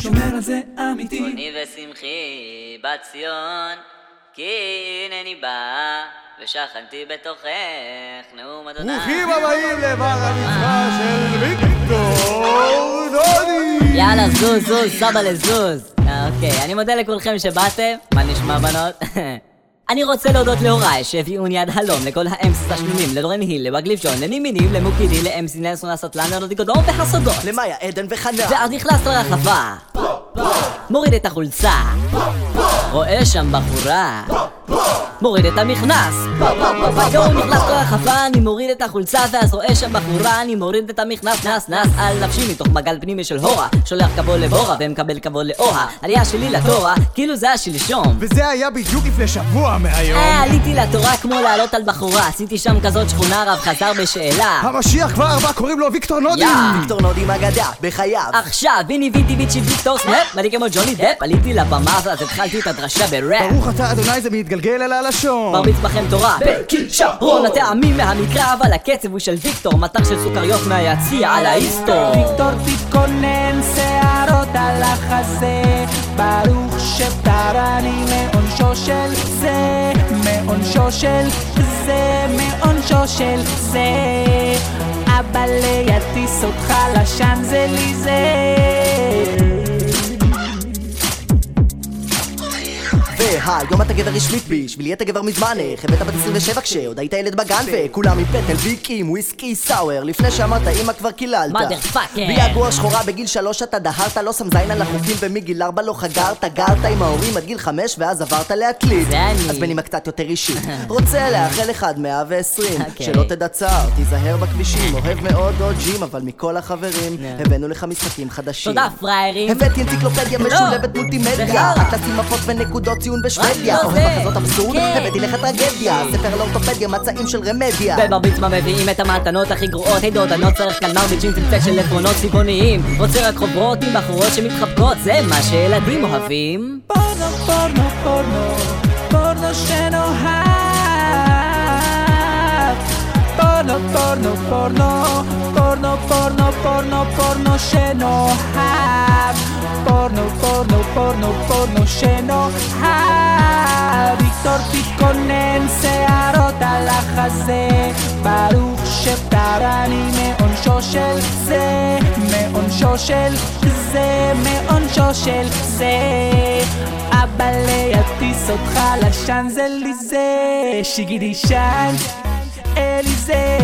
שומר על זה אמיתי עוני ושמחי בת ציון, כי הנני בא, ושכנתי בתוכך, נאום אדוני. ברוכים הבאים לבר המצווה של ויקטור דודי! יאללה, זוז, זוז, סבא לזוז. אוקיי, אני מודה לכולכם שבאתם, מה נשמע בנות? אני רוצה להודות להוריי שהביאוני עד הלום לכל האמסיס השלומים, לדורן היל, לבגליף ג'ון, לנימינים, למוקידי, לאמסי נלסון הסטלן, לרודי גודון והסודות. למאיה, עדן וחנה. ואז נכנס לרחבה. מוריד את החולצה. רואה שם בחורה. מוריד את המכנס. יואו נכנס לרחבה, אני מוריד את החולצה, ואז רואה שם בחורה, אני מוריד את המכנס, נס נס על נפשי מתוך מגל פנימי של הורה. שולח כבוד לבורה ומקבל כבוד לאוהה. עלייה שלי לתורה, כאילו זה השלשום. וזה היה בדיוק לפני שבוע מהיום אה, עליתי לתורה כמו לעלות על בחורה, עשיתי שם כזאת שכונה, רב חזר בשאלה. המשיח כבר בא, קוראים לו ויקטור נודי! יא. ויקטור נודי מגדה, בחייו. עכשיו, הנה ויטי ויצ'י ויקטור סנאפ, ואני כמו ג'וני דפ, עליתי לבמה ואז התחלתי את הדרשה בראפ. ברוך אתה אדוני זה מתגלגל אל הלשון מרביץ בכם תורה, בכישרון. הטעמים מהמקרא, אבל הקצב הוא של ויקטור, מטח של סוכריות מהיציע על ההיסטור. ויקטור תתכונן, שערות על החזה. ברוך שפטרני מעונשו של זה. מעונשו של זה מעונשו של זה. אבא ליטיס אותך והיום אתה גבר רשמית בשבילי אתה גבר מזמן איך הבאת בת 27 כשעוד היית ילד בגן וכולם עם פטל ויקים וויסקי סאואר לפני שאמרת אמא כבר קיללת Motherfucker. ביגוע שחורה בגיל שלוש אתה דהרת לא שם זין על החוקים ומגיל ארבע לא חגרת גרת עם ההורים עד גיל חמש ואז עברת להקליט זה אני. אז בנימה קצת יותר אישית רוצה לאחל אחד 120 אוקיי. שלא תדע צער תיזהר בכבישים אוהב מאוד דודג'ים אבל מכל החברים הבאנו לך משחקים חדשים תודה פריירים. הבאתי אנציקלופדיה לא. משולבת מולטימדיה מפות ונקודות ציון רק לא אוהב. מחזות אבסורד כן. הבאתי לך טרגדיה. ספר לאורתופדיה מצעים של רמדיה. במרביצמה מביאים את המתנות הכי גרועות היי דוד, אני לא צריך כאן מרביצ'ים צמצק של עפרונות צבעוניים. רוצה רק חוברות עם בחורות שמתחבקות זה מה שילדים אוהבים. פורנו פורנו פורנו פורנו שנאהב. פורנו פורנו פורנו פורנו פורנו פורנו פורנו שנאהב. פורנו פורנו פורנו פורנו שנאהב תתכונן שערות על החזה ברוך שפטרני מעונשו של זה מעונשו של זה מעונשו של זה. אבא ליטיס אותך לשאנזליזה שיגידי שאנז אליזה